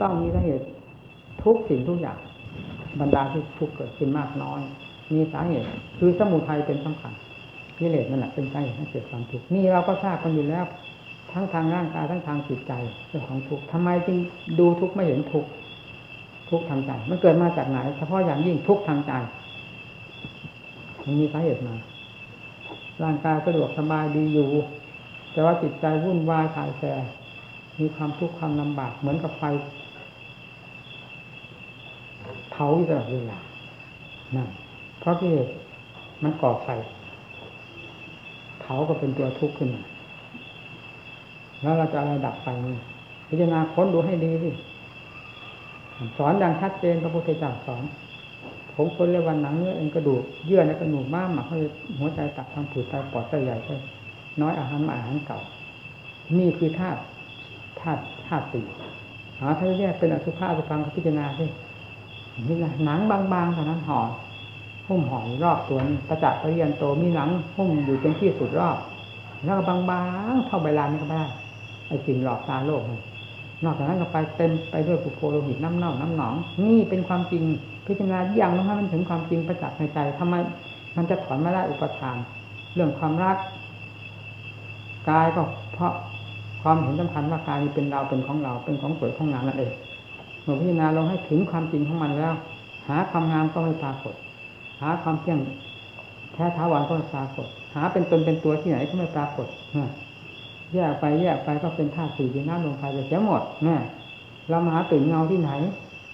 ต้องมีสาเหตุทุกสิ่งทุกอย่างบรรดาที่ทุกเกิดขึ้นมากน้อย มีสาเหตุ คือสมุทัยเป็นสำคัญกิเลสนั่นแหละเป็นสาเหตุให้เกิดความทุกข์นี่เราก็ทราบกันอยู่แล้ว ทั้งทางร่างกายทั้งทางจิตใจเรื่องของทุกข์ทำไมจึงดูทุกข์ไม่เห็นทุกข์ทุกข์ทางใจ มันเกิดมาจากไหนเฉพาะอย่างยิ่งทุกข์ทางใจมันมีสาเหตุมาร่างกายสะดวกสบายดีอยู่ แต่ว่าจิตใจวุ่นวายถ่ายแสมีความทุกข์ความลำบากเหมือนกับไฟ เผาอยู่ตลอดเวลานั่นเพราะกิเลสมันก่อไฟ เผาก็เป็นตัวทุกข์ขึ้นมาแล้วเราจะอะไรดับไฟนี่พิจารณาค้นดูให้ดีสิสอนอย่างชัดเจนพระพุทธเจ้าสอนผมคนเรียกวันหนังเนื้อเอ็นกระดูกเยื่อในกระดูกม้ามหมักให้หัวใจตับทางผืดไตปอดไตใหญ่ไตน้อยอาหารอาหารเก่า นี่คือธาตุธาตุธาตุสี่หาถ้านแยกเป็นอสุภะอสุพังพิจารณาสิ นี่นะหนังบางๆเท่านั้นห่อหุ้มห่อรอบตัวนี้ประจักษ์ปริยันโตมีหนังหุ้มอยู่เป็นที่สุดรอบ แล้วก็บางๆเท่าใบลานนี่ก็ไม่ได้ไอ้สิ่งหลอกตาโลกนอกจากนั้นก็ไปเต็มไปด้วยปุโพโลหิตน้ำเน่าน้ำหนอง นี่เป็นความจริงพิจารณาอย่างนั้นให้มันถึงความจริงประจักษ์ในใจทำไมมันจะถอนไม่ได้อุปทาน เรื่องความรักกายก็เพราะความเห็นสำคัญว่ากายนี้เป็นเราเป็นของเราเป็นของสวยของงามนั่นเอง มื่อพิจารณาลงให้ถึงความจริงของมันแล้ว หาความงามก็ไม่ปรากฏ หาความเที่ยงแท้ท้าวันก็ไม่ปรากฏ หาเป็นตนเป็นตัวที่ไหนก็ไม่ปรากฏแยกไปแยกไปก็เป็นธาตุสี่ดินน้ำลมไฟไปเสียหมดเนี่ยเรามาหาตื่นเงาที่ไหน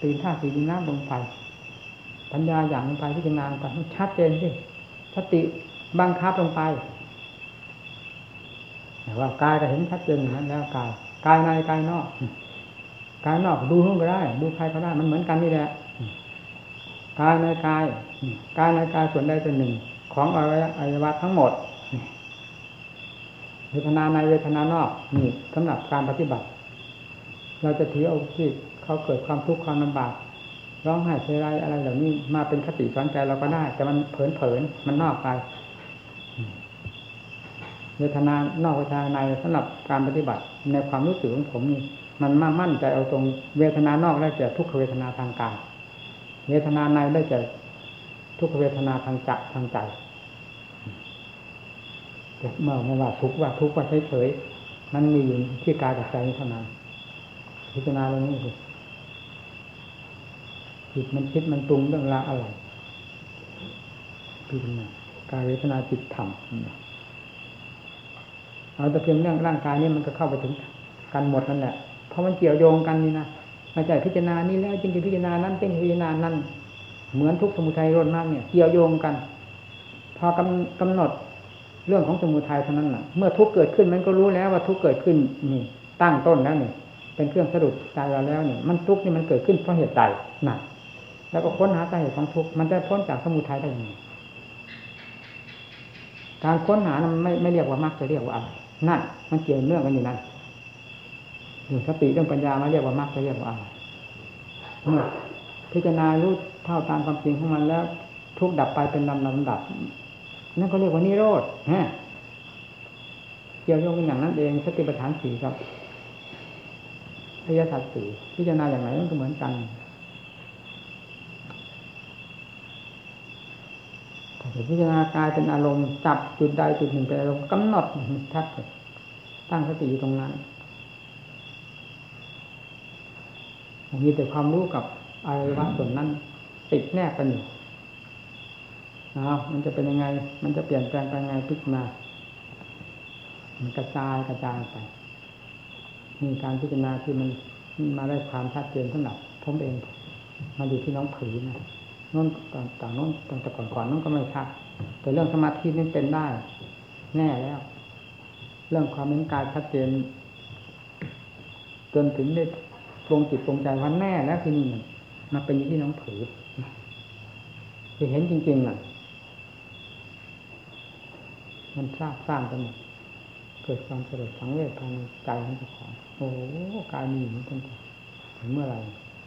ตื่นธาตุสี่ดินน้ำลมไฟปัญญาอย่างลงไปพิจารณาไปชัดเจนสิสติบังคับลงไปแต่ว่ากายก็เห็นชัดเจนอย่างนั้นแล้วกายกายในกายนอก กายนอกดูนู่นก็ได้ ดูใครก็ได้มันเหมือนกันนี่แหละกายในกายกายในกายส่วนใดส่วนหนึ่ง ของอวัยวะทั้งหมดเวทนาในเวทนานอกนี่สำหรับการปฏิบัติ เราจะถือเอาที่เขาเกิดความทุกข์ความลำบากร้องไห้เสียไรอะไรเหล่านี้มาเป็นคติสอนใจเราก็ได้ แต่มันเผินเผินมันนอกไปเวทนานอกเวทนาในสำหรับการปฏิบัติในความรู้สึกของผมนี่ มันมามั่นใจเอาตรงเวทนานอกได้แก่ทุกขเวทนาทางกายเวทนาในได้แก่ทุกขเวทนาทางจักทางใจแต่เมื่อไม่ว่าทุกว่าทุกว่าเฉยๆมันมีอยู่ที่กายกับใจเท่านั้นพิจารณาเรื่องนี้คือจิตมันคิดมันปรุงเรื่องราวอะไรพิจารณากายเวทนาจิตธรรมเอาแต่เพียงเรื่องร่างกายนี่มันก็เข้าไปถึงกันหมดนั่นแหละ เพราะมันเกี่ยวโยงกันนี่นะม่ใช่พิจารณานี่แล้วจึงจะพิจารณานั้นเป็นพิจารณานั้น เหมือนทุกสมุทัยรนมากเนี่ยเกี่ยวโยงกัน พอกำกำหนดเรื่องของสมุทัยเท่านั้นแหละเมื่อทุกเกิดขึ้นมันก็รู้แล้วว่าทุกเกิดขึ้นนี่ตั้งต้นแล้วนี่เป็นเครื่องสะดุดใจเราแล้วเนี่ยมันทุกนี่มันเกิดขึ้นเพราะเหตุใดนั่นแล้วก็ค้นหาสาเหตุของทุกมันจะพ้นจากสมุทัยได้ยังไงการค้นหานั้นไม่ไม่เรียกว่ามรรคจะเรียกว่าอะไรนั่นมันเกี่ยวเนื่องกันอยู่นั่น สติเรื่องปัญญามาเรียกว่ามรรคจะเรียกว่าอะไรเมื่อพิจารณารู้เท่าตามความจริงของมันแล้ว ทุกดับไปเป็นลำลำดับนั่นก็เรียกว่านิโรธฮะเกี่ยวโยงกันอย่างนั้นเองสติปัฏฐานสี่ครับอริยสัจสี่พิจารณาอย่างไรมันก็เหมือนกันพิจารณากายเป็นอารมณ์จับจุดใดจุดหนึ่งเป็นอารมณ์กำหนดทัดตั้งสติอยู่ตรงนั้น มีแต่ความรู้กับอวัยวะส่วนนั้น ติดแนบกันอยู่เอามันจะเป็นยังไง มันจะเปลี่ยนแปลงไปยังไงพิจารณามันกระจายกระจายไปมีการพิจารณาที่มันมาได้ความชัดเจนสำหรับผมเอง มาอยู่ที่น้องผืนนะน้นต่างน้นต่างแต่ก่อนก่อนน้นก็ไม่ชัดแต่เรื่องสมาธินี่เป็นได้ แน่แล้ว เรื่องความเป็นกายชัดเจนจนถึงได้ ปรงจิตปรงใจว่าแน่แล้วที่นี่มาเป็นอยู่ที่น้องผือคือเห็นจริงๆน่ะ มันทราบสร้างกันหมดเกิดความสลดสังเวชภายในใจของเจ้าของ โอ้กายมีอยู่ตั้งแต่ถึงเมื่อไหร่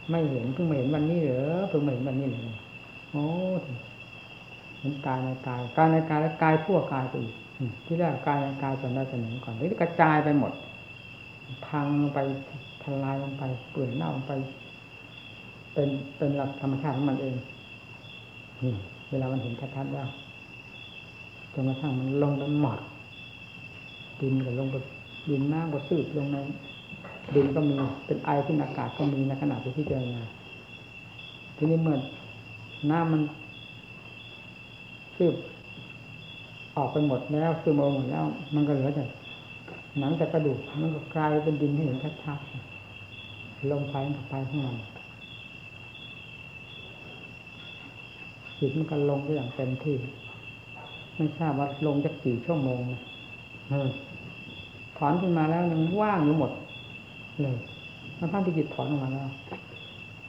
ไม่เห็นเพิ่งมาเห็นวันนี้เหรอเพิ่งมาเห็นวันนี้เลยโอ้เห็นกายในกายกายในกายและกายทั่วกายไปอีกที่แรกกายในกายส่วนใดส่วนหนึ่งก่อนนี่กระจายไปหมด พังไป ลายลงไปเปื่อยเน่าลงไป เป็นเป็นหลักธรรมชาติของมันเองนี่เวลามันเห็นชัดๆแล้วจนกระทั่งมันลงไปหมดดินก็ลงไปดินน้ำก็สืบลงในดินก็มีเป็นไอขึ้นอากาศก็มีในขณะที่พิจารณาทีนี้เมื่อน้ำมันสืบออกไปหมดแล้วซึมออกหมดแล้ว มันก็เหลือแต่หนังแต่กระดูกมันก็กลายเป็นดินให้เห็นชัดๆ ลงไปกับไปข้างในจิตมันก็ลงไปอย่างเต็มที่ ไม่ทราบว่าลงจะกี่ชั่วโมงนะถอนขึ้นมาแล้วยังว่างอยู่หมดเลยมันทั้งที่จิตถอนออกมาแล้ว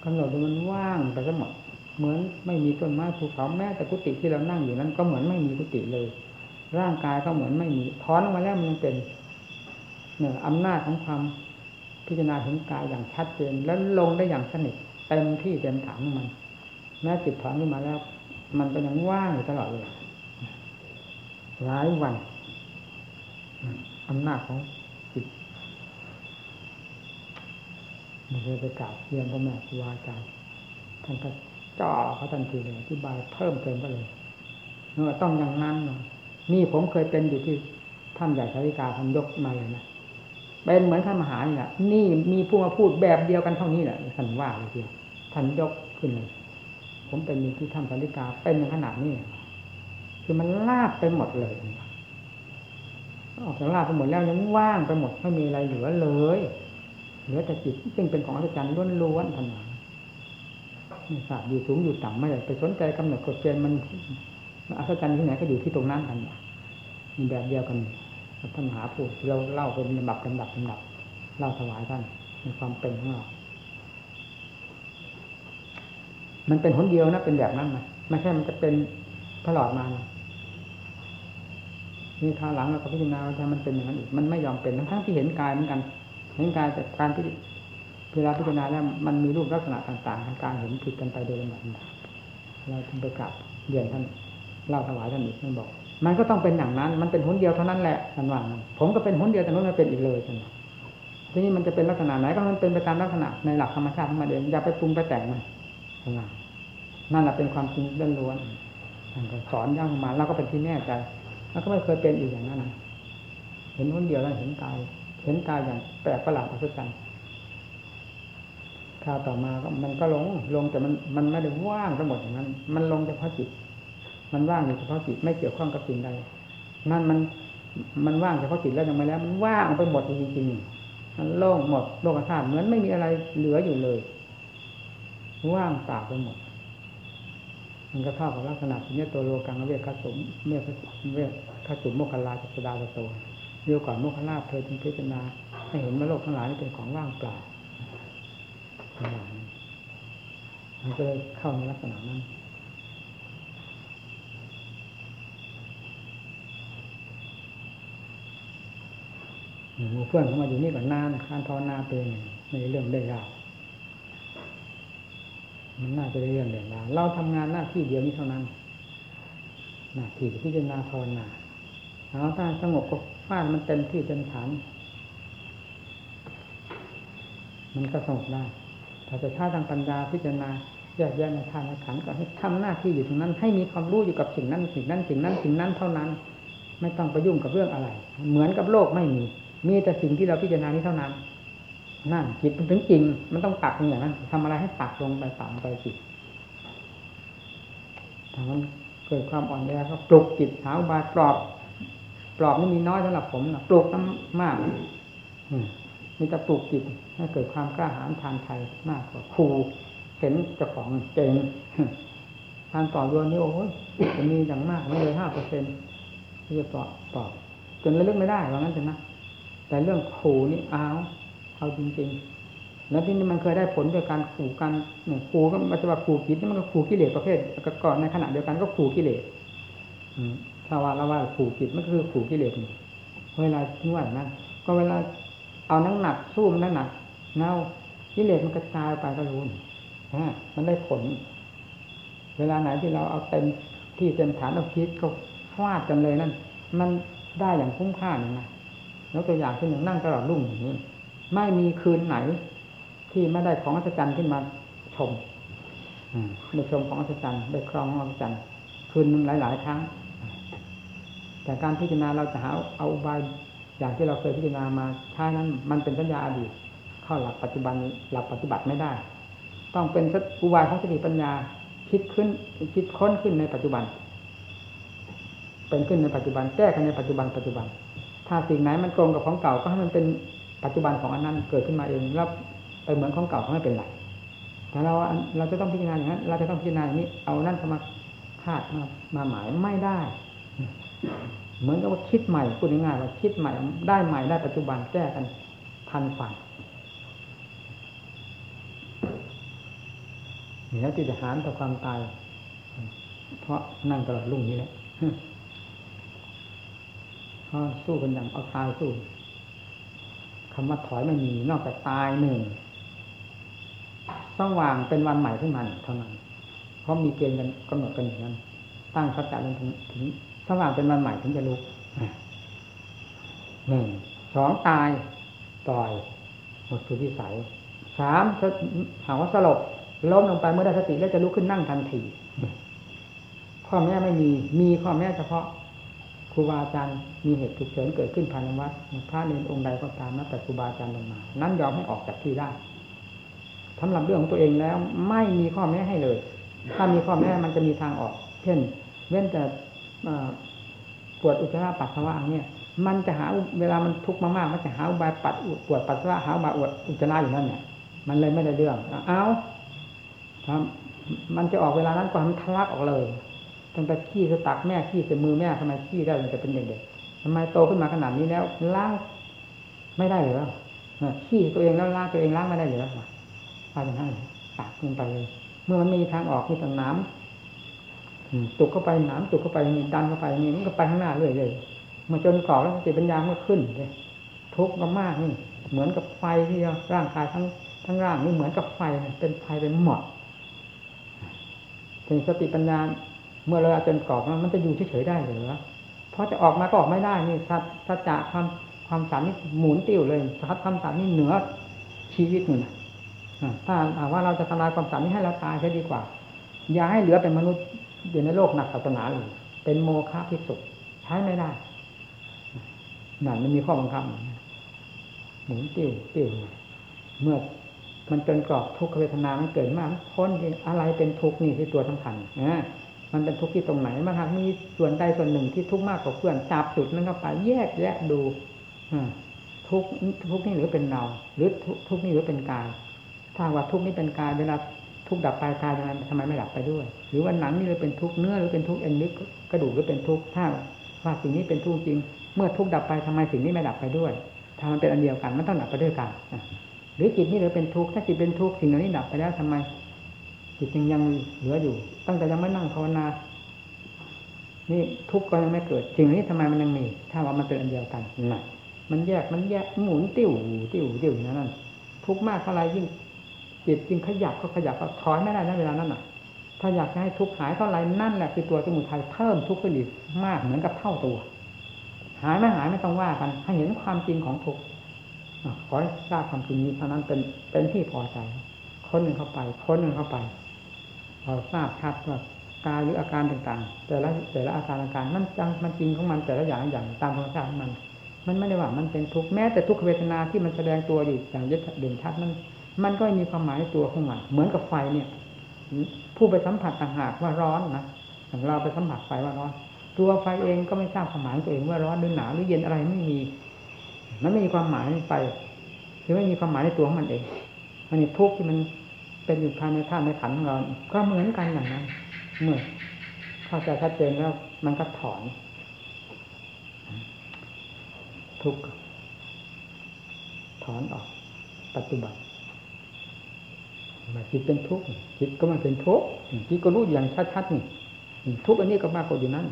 กำหนดดูมันว่างไปซะหมดเหมือนไม่มีต้นไม้ภูเขาแม้แต่กุฏิที่เรานั่งอยู่นั้น ก็เหมือนไม่มีกุฏิเลย ร่างกายก็เหมือนไม่มีถอนออกมาแล้วมันยังเป็นเนี่ยอำนาจของความ พิจารณาเห็นกายอย่างชัดเจนแล้วลงได้อย่างสนิทเต็มที่เต็มถังของมันแม้จิตถอนขึ้นมาแล้ว มันก็ยังว่างอยู่ตลอดเลยหลายวันอำนาจของจิตไม่เคยไปกล่าวเรียนพ่อแม่ครูอาจารย์ท่านก็จ่อเขาทันทีเลยอธิบายเพิ่มเติมก็เลยเออต้องอย่างนั้นนี่ผมเคยเป็นอยู่ที่ท่านใหญ่สาริกาท่านยกมาเลยนะ เป็นเหมือนท่านมหานี่แหละนี่มีผู้มาพูดแบบเดียวกันเท่านี้แหละท่านว่าเลยทีท่านยกขึ้นเลยผมเป็นอยู่ที่ท่านสาริกาเป็นขนาดนี้คือมันลาบไปหมดเลยออกจากลาบไปหมดแล้วยังว่างไปหมดไม่มีอะไรเหลือเลยเหลือแต่จิตซึ่งเป็นของอัศจรรย์ล้วนๆทันทีไม่ทราบอยู่สูงอยู่ต่ำไม่ได้ไปสนใจกำหนดกฎเกณฑ์มันอัศจรรย์ที่ไหนก็อยู่ที่ตรงนั้นทันมีแบบเดียวกัน ท่านมหาพูดเราเล่าเป็นลำดับลำดับลำดับเล่าถวายท่านในความเป็นของเรามันเป็นหนเดียวนะเป็นแบบนั้นไหมไม่ใช่มันจะเป็นตลอดมานะนี่คราวหลังเราก็พิจารณาว่ามันเป็นอย่างนั้นอีกมันไม่ยอมเป็นทั้งที่เห็นกายเหมือนกัน เห็นกายแต่การที่เวลาพิจารณาแล้วมันมีรูปลักษณะต่างๆทางการเห็นผิดกันไปโดยลำดับเราจึงไปกลับเรียนท่านเล่าถวายท่านอีกท่านบอก มันก็ต้องเป็นอย่างนั้น มันเป็นหนเดียวเท่านั้นแหละท่านว่าผมก็เป็นหนเดียวแต่นู้นไม่เป็นอีกเลยท่านทีนี้มันจะเป็นลักษณะไหนก็มันเป็นไปตามลักษณะในหลักธรรมชาติของมันเองอย่าไปปรุงไปแต่งมันท่านว่านั่นแหละเป็นความจริงล้วนๆท่านสอนย่างมาเราก็เป็นที่แน่ใจแล้วก็ไม่เคยเป็นอีกอย่างนั้นเห็นหนเดียวแล้วเห็นกายเห็นกายอย่างแปลกประหลาดอัศจรรย์คราวต่อมาก็มันก็ลงลงแต่มันมันไม่ได้ว่างทั้งหมดอย่างนั้น มันลงเฉพาะจิต มันว่างอยู่เฉพาะจิตไม่เกี่ยวข้องกับสิ่งใดนั่นมันมันว่างเฉพาะจิตแล้วยังไม่แล้ว มันว่างไปหมดจริงๆมันโล่งหมดโลกธาตุเหมือนไม่มีอะไรเหลืออยู่เลย ว่างเปล่าไปหมด มันก็เท่ากับลักษณะที่นี้ตัวโลกังเวคสมเมฆเวคสุมโมคลาจัสดาโตเรียวก่อนโมคลาเธอจึงพิจารณาให้เห็นว่าโลกทั้งหลายนี่เป็นของว่างเปล่ามันก็เลยเข้าในลักษณะนั้น มูเพื่อนเขามาอยู่นี่ก่อนนานการภาวนาเป็นในเรื่องได้ยาวมันน่าจะได้เรื่องเด่นดาเราทำงานหน้าที่เดียวนี้เท่านั้น หน้าที่พิจารณาภาวนาเอาถ้าสงบก็ฟาดมันเต็มที่เต็มฐาน มันก็สงบได้ถ้าจะท่าทางปัญญาพิจารณาแยกแยะในทางในขันก็ให้ทำหน้าที่อยู่ตรงนั้น ให้มีความรู้อยู่กับสิ่งนั้น สิ่งนั้น สิ่งนั้น สิ่งนั้นเท่านั้น ไม่ต้องไปยุ่งกับเรื่องอะไร เหมือนกับโลกไม่มี มีแต่สิ่งที่เราพิจารณานี้เท่านั้น นั่นจิตมันถึงจริง มันต้องตักอย่างนั้นทำอะไรให้ตักลงไปต่ำไปจิตถ้ามันเกิดความอ่อนแอก็ปลุกจิตหาบาปลอบ ปลอบนี่มีน้อยสำหรับผมนะปลุกน้ำมากมีแต่ปลุกจิตให้เกิดความกล้าหาญทางไทยมากกว่าครูเห็นเจ้าของเก่งการต่อรวนนี่โอ้ยจะมีอย่างมากไม่เลยห้าเปอร์เซ็นต์ที่จะตอบตอบจนระลึกไม่ได้ว่างั้นใช่ไหม แต่เรื่องขู่นี่อ้าวเอาจริงๆ แล้วที่นี่มันเคยได้ผลโดยการขู่กันเนี่ยขู่ก็มันจะว่าขู่จิตนี่มันก็ขู่กิเลสประเภทก่อนในขณะเดียวกันก็ขู่กิเลสถ้าว่าเราว่าขู่จิตมันก็คือขู่กิเลสเวลาที่ว่านั้นก็เวลาเอานักหนักสู้มันนักหนักเน่ากิเลสมันกระจายไปก็รู้มันได้ผล เวลาไหนที่เราเอาเต็มที่เต็มฐานเอาคิดก็ฟาดกันเลยนั่น มันได้อย่างคุ้มค่านะ แล้วตัวอย่างเช่นอย่างนั่งตลอดรุ่งอย่างนี้ ไม่มีคืนไหน ที่ไม่ได้ของอัศจรรย์ขึ้นมาชมได้ชมของอัศจรรย์ได้ครองของอัศจรรย์คืนหนึ่งหลาย ๆ ครั้ง แต่การพิจารณาเราจะหาเอาบายอย่างที่เราเคยพิจารณามาใช้นั้น มันเป็นสัญญาอดีตเข้าหลักปัจจุบันหลักปฏิบัติไม่ได้ ต้องเป็นอุบายของสติปัญญาคิดขึ้นคิดค้นขึ้นในปัจจุบัน เป็นขึ้นในปัจจุบันแก้กันในปัจจุบันปัจจุบัน ถ้าสิ่งไหนมันตรงกับของเก่าก็ให้มันเป็นปัจจุบันของอันนั้นเกิดขึ้นมาเองแล้วไปเหมือนของเก่าก็ไม่เป็นไรแต่เราเราจะต้องพิจารณาอย่างนั้น เราจะต้องพิจารณาอย่างนี้ เอานั่นมาคาดมามาหมายไม่ได้ เหมือนกับว่าคิดใหม่พูดง่ายๆว่าคิดใหม่ได้ใหม่ได้ปัจจุบันแก้กันทันฝันเหนือที่จะหารต่อความตาย เพราะนั่งตลอดรุ่งนี้แหละเพราะ สู้กันอย่างเอาตายสู้คำว่าถอยไม่มีนอกจากตายหนึ่งต้องวางเป็นวันใหม่ขึ้นมาเท่านั้น เพราะมีเกณฑ์กันกำหนดกันอย่างนั้น ตั้งสัจจะลงถึงถึงสว่างเป็นวันใหม่ถึงจะลุกหนึ่งสองตายต่อยหมดสุดวิสัยสามหาว่าสลบล้มลงไปเมื่อได้สติแล้วจะลุกขึ้นนั่งทันทีพ่อแม่ไม่มีมีพ่อแม่เฉพาะ ครูบาอาจารย์มีเหตุฉุกเฉินเกิดขึ้นภายในวัดพระเนรองค์ใดก็ตามนับแต่ครูบาอาจารย์ลงมา นั้นยอมให้ออกจากที่ได้สำหรับเรื่องของตัวเองแล้วไม่มีข้อแม้ให้เลย ถ้ามีข้อแม้มันจะมีทางออก เช่น เว้นแต่ปวดอุจจาระปัสสาวะเนี่ย มันจะหาเวลามันทุกข์มากๆมันจะหาอุบายปัดปวดปัสสาวะหาอุบายอุจจาระอยู่นั่นเนี่ยมันเลยไม่ได้เรื่องเอาครับมันจะออกเวลานั้นก่อนมันทะลักออกเลย ตั้งแต่ขี้สตักแม่ขี้ใส่มือแม่ทำไมขี้ได้มันจะเป็นเด็กๆทำไมโตขึ้นมาขนาดนี้แล้วล้างไม่ได้หรือขี้ตัวเองแล้วล้างตัวเองล้างไม่ได้หรือว่าอย่างนั้นตักลงไปเลย เมื่อมันมีทางออกมีทางน้ำตุกเข้าไปหนามตุกเข้าไปนี่ดันเข้าไปนี่มันก็ไปข้างหน้าเรื่อยเลยมาจนกรอบแล้วสติปัญญามันขึ้นเลยทุกข์ก็มากนี่เหมือนกับไฟที่ร่างกายทั้งทั้งร่างนี่เหมือนกับไฟเป็นไฟเป็นหมดถึงสติปัญญา เมื่อเราจนกรอบมันจะอยู่เฉยๆได้หรือเพราะจะออกมาก็ออกไม่ได้นี่สัจจะความความสามนี่หมุนติ้วเลยสัจความสามนี่เหนือชีวิตหนึ่งถ้าว่าเราจะทำลายความสามนี้ให้เราตายใช่ดีกว่า อย่าให้เหลือเป็นมนุษย์อยู่ในโลกหนักศาสนาเลยเป็นโมฆะพิสุใช้ไม่ได้นั่นมันมีข้อบังคับหมุนติ้วติ้วเมื่อมันจนกรอบทุกขเวทนามันเกิดมากพ้นอะไรเป็นทุกข์นี่ที่ตัวสำคัญนะ มันเป็นทุกข์ที่ตรงไหนมันหากมีส่วนใดส่วนหนึ่งที่ทุกข์มากกว่าเพื่อนจับจุดนั้นเข้าไปแยกแยะดูทุกทุกนี่หรือเป็นเรา หรือทุกนี่หรือเป็นกายถ้าว่าทุกนี้เป็นกายเวลาทุกดับไปกายทำไมทำไมไม่ดับไปด้วย หรือว่าหนังนี่หรือเป็นทุกเนื้อหรือเป็นทุกเอ็นนึกกระดูกหรือเป็นทุกถ้าว่าสิ่งนี้เป็นทุกจริง เมื่อทุกดับไปทำไมสิ่งนี้ไม่ดับไปด้วยถ้ามันเป็นอันเดียวกันมันต้องดับไปด้วยกันหรือจิตนี่หรือเป็นทุกข์ถ้าจิตเป็นทุกข์สิ่งเหล่านี้ดับไปแล้วทำไม จิตยังยังเหลืออยู่ ตั้งแต่ยังไม่นั่งภาวนา นี่ทุกข์ก็ยังไม่เกิดสิ่งนี้ทำไมมันยังมี ถ้าว่ามันเป็นอันเดียวกันน่ะ มันแยกมันแยกหมุนติ้วติ้วติ้วอย่างนั้นทุกข์มากเท่าไรยิ่งจิตยิ่งขยับก็ขยับก็ถอยไม่ได้นะเวลานั้นน่ะ ถ้าอยากให้ทุกข์หายเท่าไรนั่นแหละคือตัวสมุทัยเพิ่มทุกข์ขึ้นอีกมากเหมือนกับเท่าตัว หายไม่หายไม่ต้องว่ากันให้เห็นความจริงของทุกข์ขอให้ทราบความจริงนี้เท่านั้นเป็นเป็นที่พอใจคนหนึ่งเข้าไปคนหนึ่งเข้าไป พอทราบชัดว่ากายหรืออาการต่างๆ แต่ละแต่ละอาการอาการมันจังมันจริงของมันแต่ละอย่างอย่างตามธรรมชาติของมัน มันไม่ได้ว่ามันเป็นทุกข์แม้แต่ทุกขเวทนาที่มันแสดงตัวอยู่อย่างยึดเด่นชัดนั้นมันก็มีความหมายในตัวของมันเหมือนกับไฟเนี่ย ผู้ไปสัมผัสต่างหากว่าร้อนนะอย่างเราไปสัมผัสไฟว่าร้อนตัวไฟเองก็ไม่ทราบความหมายตัวเองว่าร้อนหรือหนาวหรือเย็นอะไรไม่มี มันไม่มีความหมายไปคือไม่มีความหมายในตัวของมันเองมันทุกข์ที่มัน เป็นอยู่ภายในธาตุในขันของเรา ก็เหมือนกันอย่างนั้น เมื่อเข้าใจชัดเจนแล้วมันก็ถอน ทุกข์ถอนออก ปัจจุบันมาจิตเป็นทุกข์จิตก็มาเป็นทุกข์จิตก็รู้อย่างชัดๆนี่ทุกข์อันนี้ก็มากกว่าอยู่นั้น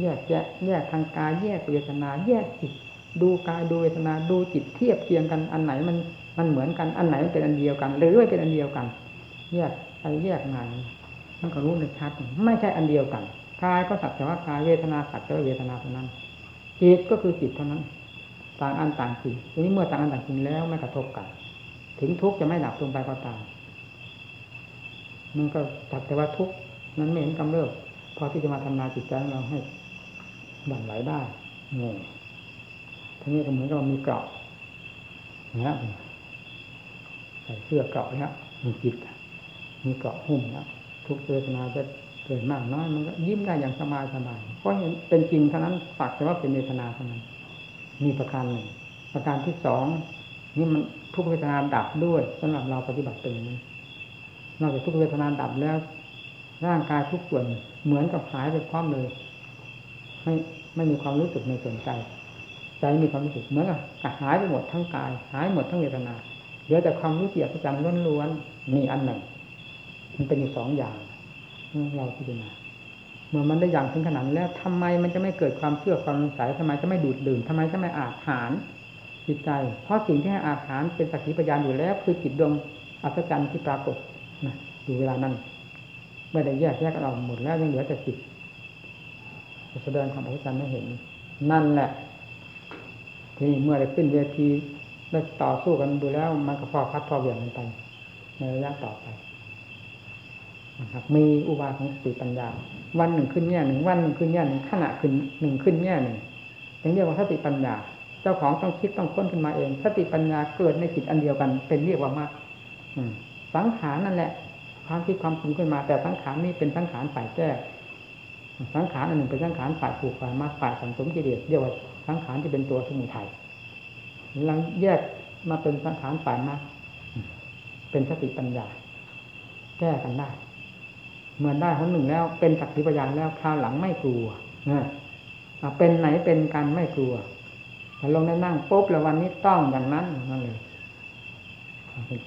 แยกแยกแยกทางกายแยกเวทนา แยกจิตดูกายดูเวทนาดูจิตเทียบเคียงกันอันไหนมัน มันเหมือนกันอันไหนมันเป็นอันเดียวกัน หรือไม่เป็นอันเดียวกันแยกไปแยกงานมันก็รู้ในชัดไม่ใช่อันเดียวกันกายก็สักแต่ว่ากายเวทนาสักแต่ว่าเวทนาเท่านั้นจิตก็คือจิตเท่านั้น ต่างอันต่างจริงทีนี้เมื่อต่างอันต่างจริงแล้วไม่กระทบกัน ถึงทุกข์จะไม่ดับลงไปก็ตามมันก็ตัดแต่ว่าทุกข์นั้นไม่เห็นกำเริบพอที่จะมาทำลายจิตใจของเราให้บั่นไหวได้งงทั้งนี้ก็เหมือนกับมีเกราะนะ ใส่เสื้อเกาะแล้วมีจิตมีเกาะหุ้มแล้วทุกเวทนาจะเกิดมากน้อยมันก็ยิ้มได้อย่างสบายสบายเพราะเห็นเป็นจริงเท่านั้นฝักแต่ว่าเป็นเวทนาเท่านั้นมีประการหนึ่งประการที่สองนี่มันทุกเวทนาดับด้วยสำหรับเราปฏิบัติเป็นอย่างนี้นอกจากทุกเวทนาดับแล้ว ร่างกายทุกส่วนเหมือนกับหายไปพร้อมเลยไม่ไม่มีความรู้สึกในส่วนใจใจมีความรู้สึกเหมือนกับหายไปหมดทั้งกาย หายหมดทั้งเวทนา เหลือแต่ความรู้สึกประจำล้วนๆมีอันหนึ่ง มันเป็นอยู่สองอย่างเราพิจารณาเมื่อมันได้อย่างถึงขนาดแล้วทำไมมันจะไม่เกิดความเชื่อความสงสัยทำไมจะไม่ดูดดื่มทำไมจะไม่อาถานจิตใจ เพราะสิ่งที่ให้อาถานเป็นสักขีพยานอยู่แล้ว คือจิตดวงอัศจรรย์ที่ปรากฏนะอยู่เวลานั้นไม่ได้แยกแยกกันออกหมดแล้วยังเหลือแต่จิตแสดงความอัศจรรย์ให้เห็น นั่นแหละที่เมื่อได้ขึ้นเวที ได้ต่อสู้กันดูแล้ว มันก็พอพัดพอเหวี่ยงกันไป ในระยะต่อไปนะครับมีอุบายของสติปัญญา วันหนึ่งขึ้นแง่หนึ่งวันหนึ่งขึ้นแง่หนึ่งขณะขึ้นหนึ่งขึ้นแง่หนึ่งถึงเรียกว่าสติปัญญา เจ้าของต้องคิดต้องค้นขึ้นมาเอง สติปัญญาเกิดในจิตอันเดียวกัน เป็นเรียกว่ามากสังขารนั่นแหละ ความคิดความปรุงขึ้นมา แต่สังขารนี้เป็นสังขารฝ่ายแก้สังขารอันหนึ่งเป็นสังขารฝ่ายผูกฝ่ายมากฝ่ายสังสมกิเลสเรียกว่าสังขารที่เป็นตัวสมุทัย หลังแยกมาเป็นสังขารฝ่ายมากเป็นสติปัญญา แก้กันได้ เมื่อได้คนหนึ่งแล้ว เป็นสักขีพยานแล้วคราวหลังไม่กลัวนะเป็นไหนเป็นกันไม่กลัวแต่ลงได้นั่งปุ๊บแล้ววันนี้ต้องอย่างนั้นนั่นเลย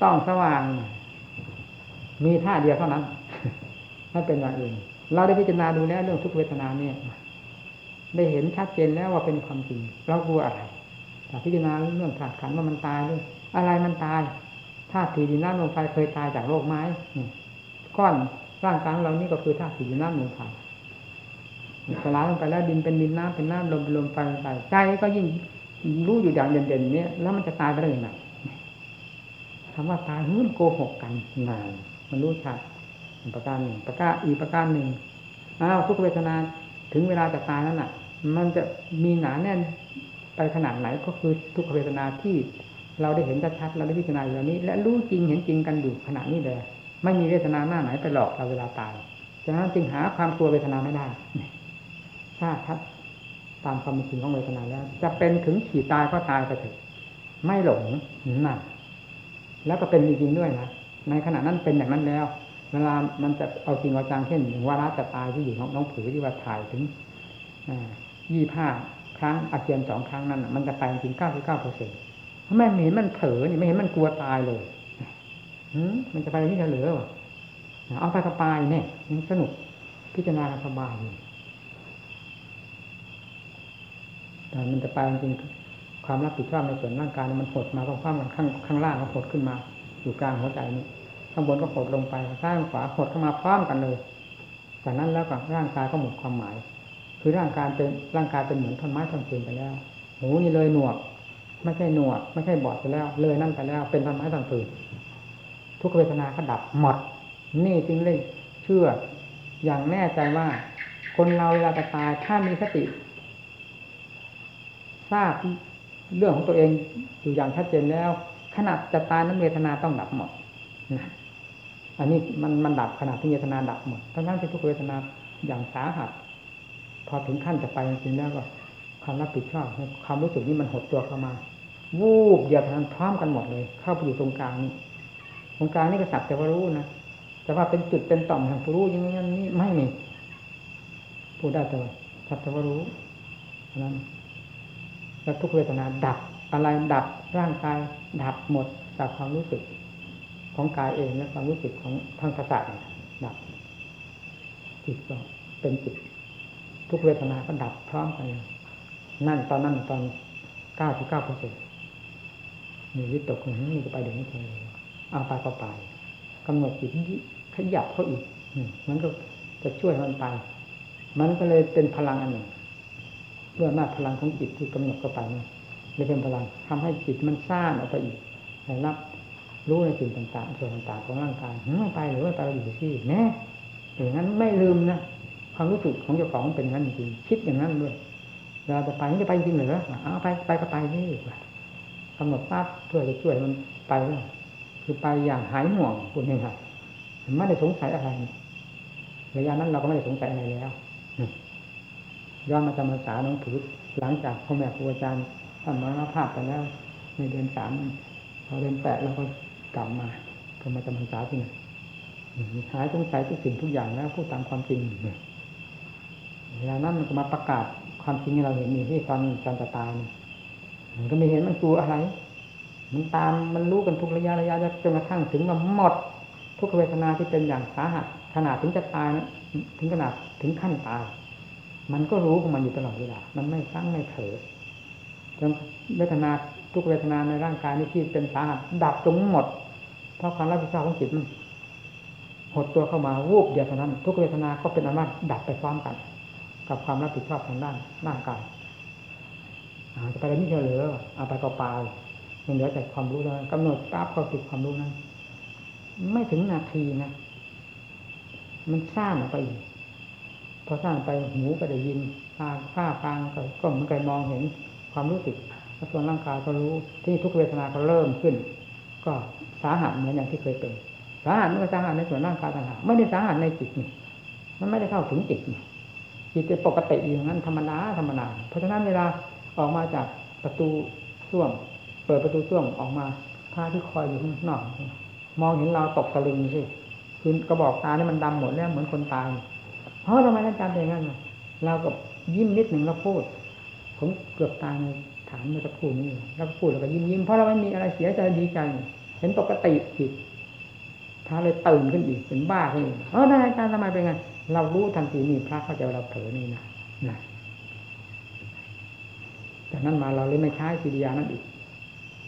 ต้องสว่าง มีท่าเดียวเท่านั้นไม่เป็นอย่างอื่นเราได้พิจารณาดูแล้วเรื่องทุกเวทนาเนี่ยได้เห็นชัดเจนแล้วว่าเป็นความจริงเรากลัวอะไร พิจารณาเรื่องขาดขันว่ามันตายด้วยอะไรมันตายธาตุถีดินน้ำลมไฟเคยตายจากโลกไม้ก้อนร่างกายของเรานี่ก็คือธาตุสีน้ำลมไฟสลายลงไปแล้วดินเป็นดินน้ำเป็นน้ำลมเป็นลมไฟไปใจก็ยิ่งรู้อยู่อย่างเด่นๆนี้แล้วมันจะตายไปได้ยังไงคำว่าตายมันโกหกกันนานมันรู้ชัดประการหนึ่งประการอีกประการหนึ่งอ้าวทุกเวทนาถึงเวลาจะตายแล้วน่ะ มันจะมีหนาแน่น ไปขนาดไหนก็คือทุกขเวทนาที่เราได้เห็นชัดๆเราได้พิจารณาอยู่นี้ และรู้จริงเห็นจริงกันอยู่ขณะนี้เลยไม่มีเวทนาหน้าไหนไปหลอกเราเวลาตายฉะนั้นจึงหาความกลัวเวทนาไม่ได้ถ้าทัดตามความจริงของเวทนาแล้ว จะเป็นถึงขีดตายก็ตายไปเถอะไม่หลงนั่นแล้วก็เป็นจริงด้วยนะในขณะนั้นเป็นอย่างนั้นแล้ว เวลามันจะเอาจริงเอาจังเช่นวาระจะตายที่อยู่ของน้องผือที่ว่าถ่ายถึงยี่ห้า ครั้งอาเจียนสองครั้งนั้นมันจะตายจริงเก้าสิบเก้าเปอร์เซ็นต์ไม่เห็นมันเผลอนี่ไม่เห็นมันกลัวตายเลยมันจะไปที่เหลือเอาไปกระปายเนี่ยมันสนุกพิจารณาสบายอยู่แต่มันจะไปจริงความรับผิดชอบในส่วนร่างกายมันหดมาตรงข้ามข้างข้างล่างมันหดขึ้นมา อยู่กลางหัวใจนี่ข้างบนก็หดลงไปข้างขวาหดเข้ามาพร้อมกันเลยจากนั้นแล้วก็ร่างกายก็หมดความหมาย คือร่างกายเป็นร่างกายเป็นเหมือนท่อนไม้ท่อนฟืนไปแล้วหูนี่เลยหนวก ไม่ใช่หนวก ไม่ใช่บอดไปแล้ว เลยนั่นไปแล้ว เป็นท่อนไม้ท่อนฟืนทุกเวทนาก็ดับหมด นี่จึงเลยเชื่อ อย่างแน่ใจว่า คนเราเวลาจะตายถ้ามีสติ ทราบเรื่องของตัวเองอยู่อย่างชัดเจนแล้ว ขนาดจะตายนั้นเวทนาต้องดับหมดนะอันนี้มันมันดับขนาดที่เวทนาดับหมดทั้งนั้นที่ทุกเวทนาอย่างสาหัส พอถึงขั้นจะไปจริงๆแล้วก็ความรับผิดชอบความรู้สึกนี้มันหดตัวเข้ามา วูบเดียวทั้งพร้อมกันหมดเลย เข้าไปอยู่ตรงกลางนี้ของกลางนี่ก็สักแต่ว่ารู้นะแต่ว่าเป็นจุดเป็นต่อมแห่งผู้รู้อย่างนี้นี่ไม่มีพูดได้แต่ว่าสักแต่ว่ารู้นั้นแล้วทุกเวทนาดับอะไรดับร่างกายดับหมดจากความรู้สึก ของกายเองและความรู้สึกของทางประสาทดับจิตก็เป็นจิต ทุกเวทนาก็ดับพร้อมกันนั่นตอนนั้นตอนเก้าสิบเก้าเปอร์เซ็นต์มีวิตกนี่ก็ไปเดี๋ยวนี้เลยเอาไปก็ไปกำหนดจิตขยับเขาอีกมันก็จะช่วยมันไป มันก็เลยเป็นพลังอันหนึ่งด้วยอำนาจพลังของจิตที่กำหนดเข้าไปนี่เลยเป็นพลังทำให้จิตมันสร้างออกไปอีกรับรู้ในสิ่งต่างๆส่วนต่างๆของร่างกายไม่ไปหรือไม่ไปเราอยู่ที่แน่อย่างนั้นไม่ลืมนะ ความรู้สึกของเจ้าของเป็นอย่างนั้นจริงคิดอย่างนั้นด้วยเราจะไปไม่ไปจริงเหรอเอาไปไปก็ไปนี่กำหนดปั๊บเพื่อจะช่วยมันไปแล้วคือไปอย่างหายห่วงคุณเองครับไม่ได้สงสัยอะไรระยะนั้นเราก็ไม่ได้สงสัยอะไรแล้วย้อนมาจำพรรษาน้องผือหลังจากพ่อแม่ครูอาจารย์ท่านมรณภาพไปแล้ว ในเดือนสามพอเดือนแปดเราก็กลับมา ก็มาจำพรรษาที่นี่หายสงสัยทุกสิ่งทุกอย่างแล้วพูดตามความจริงเวลานั้นมันก็มาประกาศความจริงให้เราเห็นนี่ที่ตอนตอนจะตายมันก็ไม่เห็นมันกลัวอะไร มันตามมันรู้กันทุกระยะระยะจนกระทั่งถึงมันหมด ทุกเวทนาที่เป็นอย่างสาหัสขนาดถึงจะตายนะถึงขนาดถึงขั้นตาย มันก็รู้ของมันอยู่ตลอดเวลา มันไม่สร้งไม่เผลอจนเวทนาทุกเวทนาในร่างกายนี้ที่เป็นสาหัสดับตรงหมด เพราะความรับผิดชอบของจิตมันหดตัวเข้ามาวูบเดียวเท่านั้น ทุกเวทนาก็เป็นอันว่าดับไปพร้อมกัน กับความรับผิดชอบทางด้านร่างกายจะไปอะไรนี่เหลือเอาไปก็ปามันเหลือแต่ความรู้แล้วกำหนดกราบเข้าถึงความรู้นั้น ไม่ถึงนาทีนะมันสร้างออกไปอีกพอสร้างไปหูก็ได้ยินตาฝ้าฟังก็เหมือนกับมองเห็นความรู้สึกส่วนร่างกายก็รู้ที่ทุกเวทนาก็เริ่มขึ้น ก็สาหัสเหมือนอย่างที่เคยเป็นสาหัสมันก็สาหัสในส่วนร่างกายต่างหากไม่ได้สาหัสในจิตนี่มันไม่ได้เข้าถึงจิตนี่ จิตเป็นปกติอยู่อย่างนั้นธรรมดาธรรมดาเพราะฉะนั้นเวลาออกมาจากประตูส้วม เปิดประตูส้วมออกมาท่าที่คอยอยู่ข้างนอก มองเห็นเราตกตะลึงสิคือกระบอกตาเนี่ยมันดำหมดแล้วเหมือนคนตายเพราะทำไมท่านจำเป็นงั้นเราก็ยิ้มนิดหนึ่งเราพูด ผมเกือบตายในถามเมื่อสักครู่นี้แล้วพูดแล้วก็ยิ้มยิ้มเพราะเราไม่มีอะไรเสียใจดีใจเห็นปกติจิตพระเลยตื่นขึ้นอีกเป็นบ้าขึ้นอีกเออท่านอาจารย์ทำไมเป็นไง เรารู้ทันทีนี่พระเข้าใจเราเผลอนี่นะนะจากนั้นมาเราเลยไม่ใช้สิริยานั้นอีก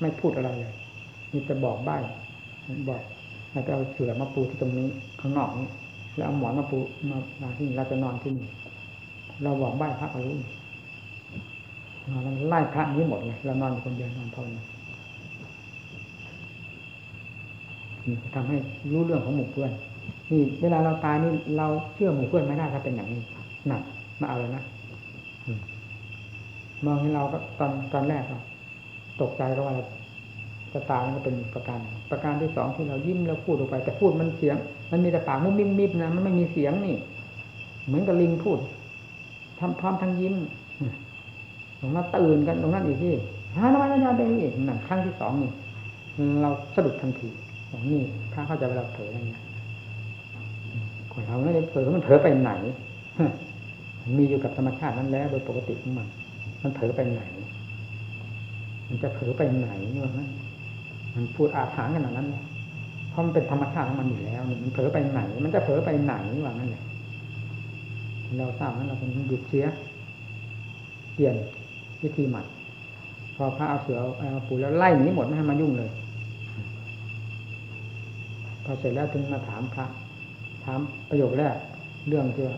ไม่พูดอะไรเลยมีแต่บอกใบ้บอกแล้วก็เอาเสือมาปูที่ตรงนี้ข้างนอกนี้ แล้วเอาหมอนมาปูมามาที่นี่เราจะนอนที่นี่เราบอกใบ้พระก็รู้นอนไล่พระนี้หมดเลยเรานอนคนเดียวนอนภาวนทำให้รู้เรื่องของหมู่เพื่อน นี่เวลาเราตายนี่เราเชื่อหมู่เพื่อนไม่ได้ถ้าเป็นอย่างนี้หนักมาเอาเลยนะมองให้เราก็ตอนตอนแรกเราตกใจก็ว่าจะตายมันก็เป็นประการ ประการที่สองที่เรายิ้มแล้วพูดออกไป แต่พูดมันเสียง มันมีแต่ปากมุ้มมิมมิบนะมันไม่มีเสียงนี่ เหมือนกับลิงพูดทำพร้อมทั้งยิ้มตรงนั้นตื่นกันตรงนั้นอีกที่ฮะน้อยน้อยไปอีกหนังครั้งที่สองนี่เราสะดุดทันทีอย่างนี้ถ้าเข้าใจเราเผลออะไรเงี้ย คนเราไม่ได้เผลอมันเผลอไปไหนมีอยู่กับธรรมชาตินั้นแล้ว โดยปกติของมัน มันเผลอไปไหน มันจะเผลอไปไหนเนี่ยนะมันพูดอาถรรพ์ขนาดนั้นเพราะมันเป็นธรรมชาติของมันอยู่แล้วมันเผลอไปไหน มันจะเผลอไปไหนว่างั้นเลยเราทราบนั้นเราคงหยุดเสียเปลี่ยนวิธีใหม่พอพระเอาเสือเอาปูแล้วไล่หนีหมดไม่ให้มายุ่งเลย พอเสร็จแล้วถึงมาถามพระ ถามประโยคแรก เรื่องที่ว่า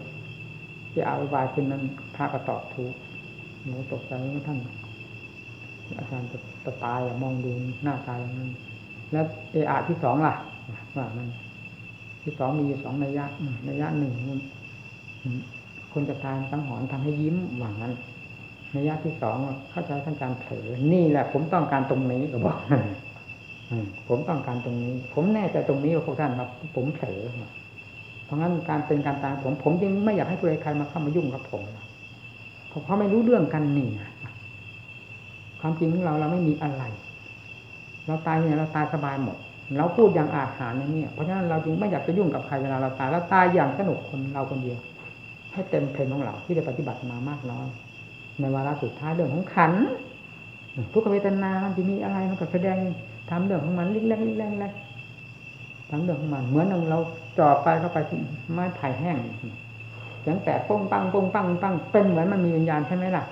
ที่อาวายขึ้นนั้นพระก็ตอบถูกหนูตกใจว่าท่านอาจารย์จะตายมองดูหน้าตายอย่างนั้น แล้วเออาที่สองล่ะว่ามันที่สองมีสองนัยยะนัยยะหนึ่งคนจะตายสังหรณ์ทำให้ยิ้มหวังนั้นในยะที่สองเข้าใจท่านการเผลอนี่แหละ ผมต้องการตรงนี้ก็บอกผมต้องการตรงนี้ ผมแน่ใจตรงนี้ว่าพวกท่านครับผมเผลอ ราะงั้นการเป็นการตายผม ผมจึงไม่อยากให้ผู้ใดใครมาเข้ามายุ่งกับผมเพราะเขาไม่รู้เรื่องกันนี่ความจริงของเราเราไม่มีอะไร เราตายเนี่ยเราตายสบายหมด เราพูดอย่างอาหารอย่างนี้เพราะฉะนั้นเราจึงไม่อยากจะยุ่งกับใครเวลาเราตายเราตายอย่างสนุกคนเราคนเดียว ให้เต็มเพลงของเราที่ได้ปฏิบัติมามากน้อยในวาระสุดท้ายเรื่องของขันทุกเวทนามันจะมีอะไรมันก็แสดงทำเรื่องของมันเล็กๆเล็กๆเล็ก ทำเรื่องของมันเหมือนเราจ่อไปเข้าไปไม้ไผ่แห้งเสียงแตกป้งปังป้งปังปังเป็นเหมือนมันมีวิญญาณใช่ไหมล่ะ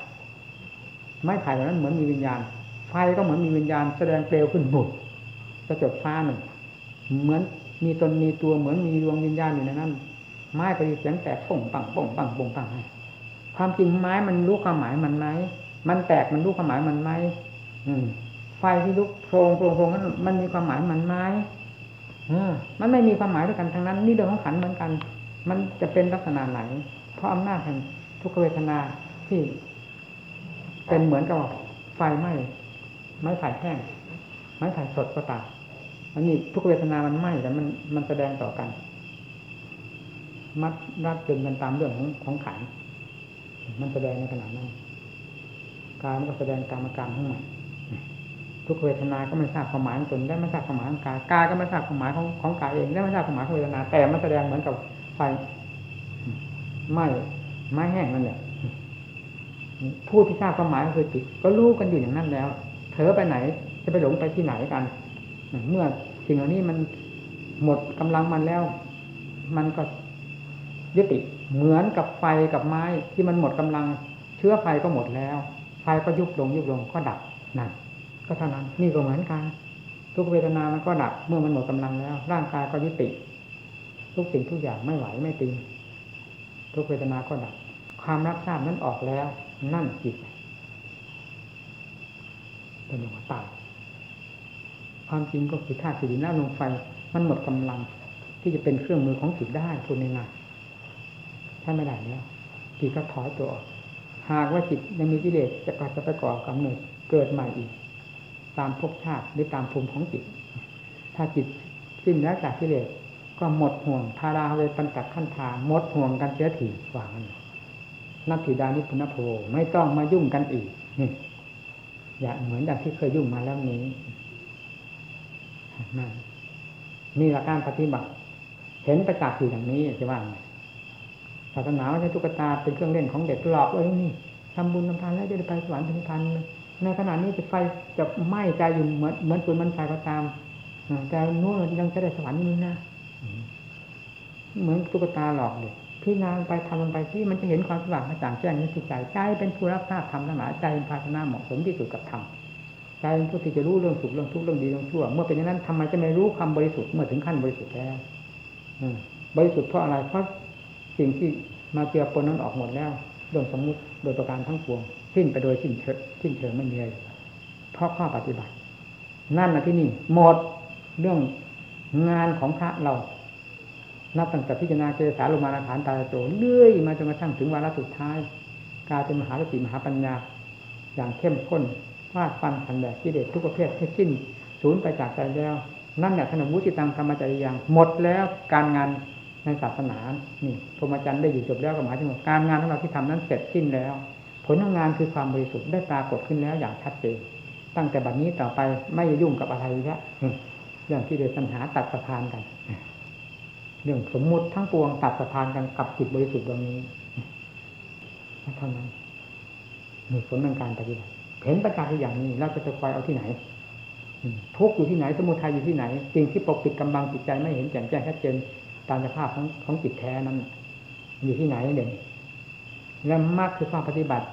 ไม้ไผ่เหล่านั้นเหมือนมีวิญญาณ ไฟก็เหมือนมีวิญญาณ แสดงเปลวขึ้นบุกจะจดฟ้าหนึ่งเหมือนมีตนมีตัวเหมือนมีดวงวิญญาณอยู่ในนั้น ไม้ไปเสียงแตกป้งปังป้งปังป้งปังความจริงไม้มันรู้ความหมายมันไหมมันแตกมันรู้ความหมายมันไหมอืมไฟที่ลุกโพรงโพรงโพรงนั้นมันมีความหมายมันไหม มันไม่มีความหมายด้วยกันทั้งนั้น นี่เรื่องของขันเหมือนกัน มันจะเป็นลักษณะไหน เพราะอำนาจแห่งทุกขเวทนาที่ เป็นเหมือนกับไฟไหม้ไม้ไผ่แห้งไม้ไผ่สดก็ตามอันนี้ทุกเวทนามันไหม้แต่มันมันแสดงต่อกัน มัดรัดจึงกันตามเรื่องของของขันมันแสดงในขณะนั้นกายมันก็แสดงตามอาการของมัน ทุกเวทนาก็ไม่ทราบความหมายของตนได้ไม่ทราบความหมายของกายกายก็ไม่ทราบความหมายของของกายเองได้ไม่ทราบความหมายของเวทนา แต่มันแสดงเหมือนกับไฟไหม้ไม้แห้งนั่นแหละผู้ที่ทราบความหมายก็คือจิตก็รู้กันอยู่อย่างนั้นแล้ว เธอไปไหน จะไปหลงไปที่ไหนกัน เมื่อสิ่งเหล่านี้มันหมดกำลังมันแล้ว มันก็ยุติเหมือนกับไฟกับไม้ที่มันหมดกำลัง เชื้อไฟก็หมดแล้ว ไฟก็ยุบลงยุบลงก็ดับนั่น ก็เท่านั้น นี่ก็เหมือนกัน ทุกเวทนามันก็ดับเมื่อมันหมดกำลังแล้ว ร่างกายก็ยุติ ทุกสิ่งทุกอย่างไม่ไหวไม่ตีทุกเวทนาก็ดับ ความรับทราบนั้นออกแล้ว นั่นจิตเป็นอย่างตายความจริงก็คือธาตุสีน้ำลมไฟ มันหมดกำลัง ที่จะเป็นเครื่องมือของจิตได้ทุนในงานถ้าไม่ได้แล้วจิตก็ถอยตัวออกหากว่าจิตยังมีกิเลสจะก่อจะไปก่อกำเนิดเกิดใหม่อีก ตามภพชาติหรือตามภูมิของจิต ถ้าจิตสิ้นแล้วจากกิเลสก็หมดห่วงพาราเลยปัญจขั้นทาหมดห่วงกันเสียถีวางนักถิดานิพุนโภไม่ต้องมายุ่งกันอีกนี่อย่าเหมือนอย่างที่เคยยุ่งมาแล้วนี้นี่นี่ลัการปฏิบัติ เห็นประจักษ์อยู่อย่างนี้จะว่าไงศาสนาไม่ใช่ตุ๊กตาเป็นเครื่องเล่นของเด็กหลอกเอ้ยนี่ทำบุญทำทานแล้วจะได้ไปสวรรค์ถึงพัน ในขณะนี้ไฟจะไหม้ใจอยู่เหมือนเหมือนปืนมันไฟก็ตามแต่นู้นยังจะได้สวรรค์นี่นะเหมือนตุ๊กตาหลอกเด็กพี่นางไปทำมันไปที่มันจะเห็นความสว่างกระจ่างแจ้งในจิตใจใจเป็นผู้รับทราบธรรมทั้งหลายใจเป็นภาชนะเหมาะสมที่สุดกับธรรมใจเป็นผู้ที่จะรู้เรื่องสุขเรื่องทุกข์เรื่องดีเรื่องชั่ว เมื่อเป็นอย่างนั้นทำไมจะไม่รู้ความบริสุทธิ์เมื่อถึงขั้นบริสุทธิ์แล้วบริสุทธิ์เพราะอะไรเพราะสิ่งที่มาเจือปนนั้นออกหมดแล้วเรื่องสมมุติโดยประการทั้งปวง สิ้นไปโดยสิ้นเชิงสิ้นเชิงไม่มีอะไรเพราะข้อปฏิบัติ นั่นนะที่นี่หมดเรื่องงานของพระเรา นับตั้งแต่พิจารณาเจสาลมานาฐานตาโตเลื่อยมาจนกระทั่งถึงวาระสุดท้ายกลายเป็นมหาสติมหาปัญญา อย่างเข้มข้นฟาดฟันขันแดกกิเลสทุกประเภทให้สิ้นสูญไปจากใจแล้ว นั่นแหละขนวุติตังธรรมจริยังหมดแล้วการงานในศาสนา นี่พรหมจรรย์ได้อยู่จบแล้วก็หมายถึงการงานของเราที่ทำนั้นเสร็จสิ้นแล้ว ผลของงานคือความบริสุทธิ์ได้ปรากฏขึ้นแล้วอย่างชัดเจนตั้งแต่บัดนี้ต่อไปไม่ยุ่งกับอะไรแล้วเรื่องที่เดชสัญหาตัดสะพานกัน เรื่องสมมุติทั้งปวงตัดสะพานกันกับจิตบริสุทธิ์ตรงนี้เท่านั้นมีผลในการปฏิบัติเห็นประจักษ์อย่างนี้เราจะจะคอยเอาที่ไหนทุกอยู่ที่ไหน สมุทัยอยู่ที่ไหนสิ่งที่ปกปิดกำบังจิตใจไม่เห็นแจ่มแจ้งชัดเจนตามสภาพของของจิตแท้นั้น อยู่ที่ไหนเด่น และมากคือความปฏิบัติ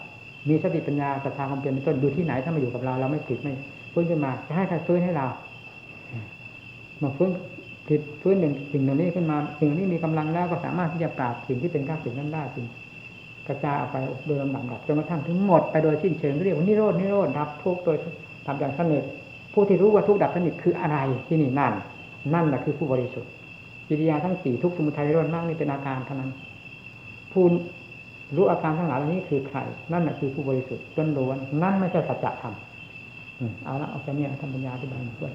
มีสติปัญญาศรัทธาความเปลี่ยนเป็นต้นอยู่ที่ไหนถ้ามาอยู่กับเราเราไม่ผิดไม่ฟื้นขึ้นมาจะให้ใครฟื้นให้เรามาฟื้นผิดฟื้นหนึ่งสิ่งเหล่านี้ขึ้นมาสิ่งนี้มีกำลังแล้วก็สามารถที่จะปราบสิ่งที่เป็นข้าศึกนั้นได้จริงกระจายออกไปโดยลำดับจนกระทั่งถึงหมดไปโดยสิ้นเชิงเรียกว่านิโรดนิโรดดับทุกโดยทำอย่างสนิทผู้ที่รู้ว่าทุกดับสนิทคืออะไรที่นี่นั่น นั่นแหละคือผู้บริสุทธิ์กิริยาทั้งสี่ทุกสมุทัยร้อนมากนี่เป็นอาการเท่านั้นผู้ รู้อาการทั้งหลายเหล่านี้คือใคร นั่นแหละคือผู้บริสุทธิ์จนล้วน นั่นไม่ใช่สัจธรรมเอาละเอาแค่นี้ทำปัญญาที่บายเพื่อน